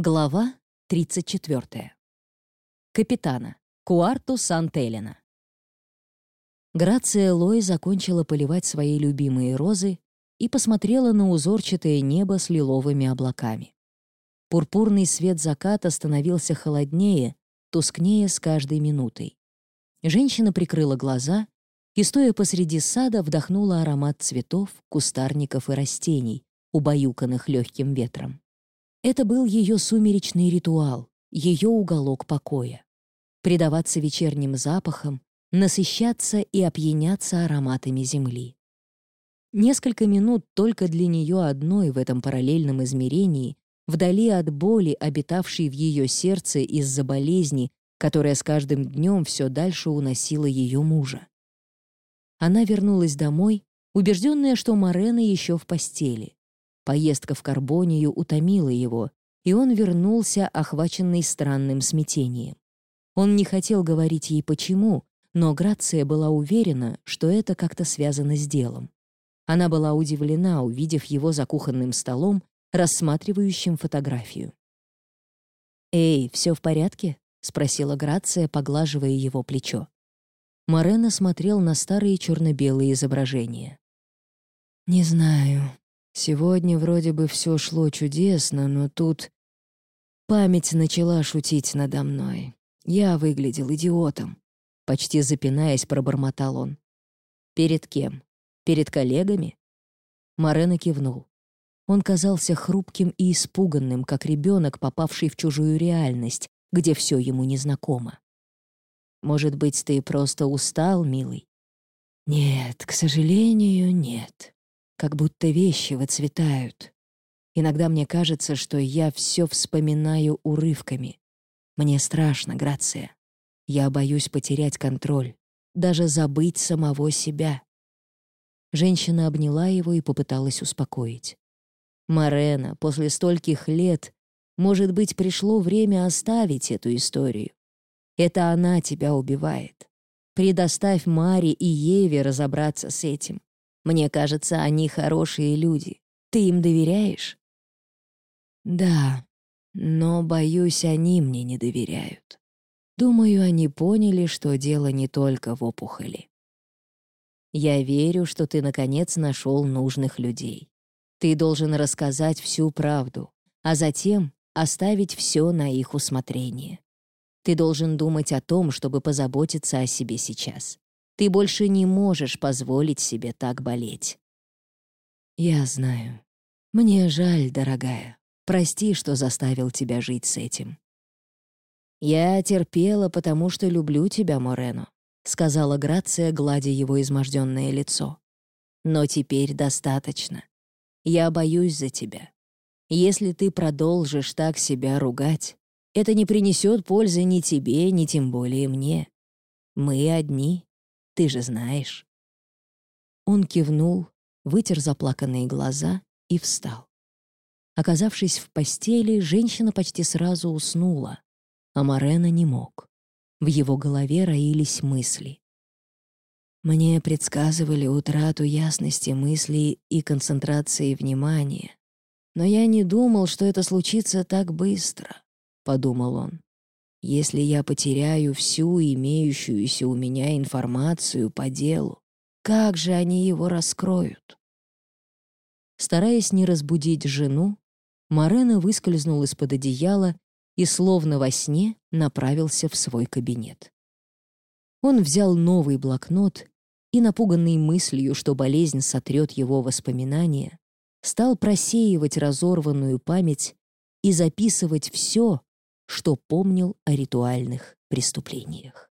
Глава 34. Капитана. Куарту Сан-Телена. Грация Лой закончила поливать свои любимые розы и посмотрела на узорчатое небо с лиловыми облаками. Пурпурный свет заката становился холоднее, тускнее с каждой минутой. Женщина прикрыла глаза и, стоя посреди сада, вдохнула аромат цветов, кустарников и растений, убаюканных легким ветром. Это был ее сумеречный ритуал, ее уголок покоя. Предаваться вечерним запахам, насыщаться и опьяняться ароматами земли. Несколько минут только для нее одной в этом параллельном измерении, вдали от боли, обитавшей в ее сердце из-за болезни, которая с каждым днем все дальше уносила ее мужа. Она вернулась домой, убежденная, что Морена еще в постели. Поездка в Карбонию утомила его, и он вернулся, охваченный странным смятением. Он не хотел говорить ей почему, но Грация была уверена, что это как-то связано с делом. Она была удивлена, увидев его за кухонным столом, рассматривающим фотографию. «Эй, все в порядке?» — спросила Грация, поглаживая его плечо. Морено смотрел на старые черно-белые изображения. «Не знаю», Сегодня вроде бы все шло чудесно, но тут память начала шутить надо мной. Я выглядел идиотом. Почти запинаясь, пробормотал он. «Перед кем? Перед коллегами?» Морено кивнул. Он казался хрупким и испуганным, как ребенок, попавший в чужую реальность, где все ему незнакомо. «Может быть, ты просто устал, милый?» «Нет, к сожалению, нет», как будто вещи выцветают. Иногда мне кажется, что я все вспоминаю урывками. Мне страшно, Грация. Я боюсь потерять контроль, даже забыть самого себя. Женщина обняла его и попыталась успокоить. «Марена, после стольких лет, может быть, пришло время оставить эту историю. Это она тебя убивает. Предоставь Маре и Еве разобраться с этим. Мне кажется, они хорошие люди. Ты им доверяешь? Да, но, боюсь, они мне не доверяют. Думаю, они поняли, что дело не только в опухоли. Я верю, что ты, наконец, нашел нужных людей. Ты должен рассказать всю правду, а затем оставить все на их усмотрение. Ты должен думать о том, чтобы позаботиться о себе сейчас. Ты больше не можешь позволить себе так болеть. Я знаю. Мне жаль, дорогая. Прости, что заставил тебя жить с этим. Я терпела, потому что люблю тебя, Морено, сказала Грация, гладя его изможденное лицо. Но теперь достаточно. Я боюсь за тебя. Если ты продолжишь так себя ругать, это не принесет пользы ни тебе, ни тем более мне. Мы одни. Ты же знаешь». Он кивнул, вытер заплаканные глаза и встал. Оказавшись в постели, женщина почти сразу уснула, а Морена не мог. В его голове роились мысли. Мне предсказывали утрату ясности мыслей и концентрации внимания. Но я не думал, что это случится так быстро, — подумал он. Если я потеряю всю имеющуюся у меня информацию по делу, как же они его раскроют? Стараясь не разбудить жену, Морено выскользнул из-под одеяла и, словно во сне, направился в свой кабинет. Он взял новый блокнот и, напуганный мыслью, что болезнь сотрет его воспоминания, стал просеивать разорванную память и записывать все, что помнил о ритуальных преступлениях.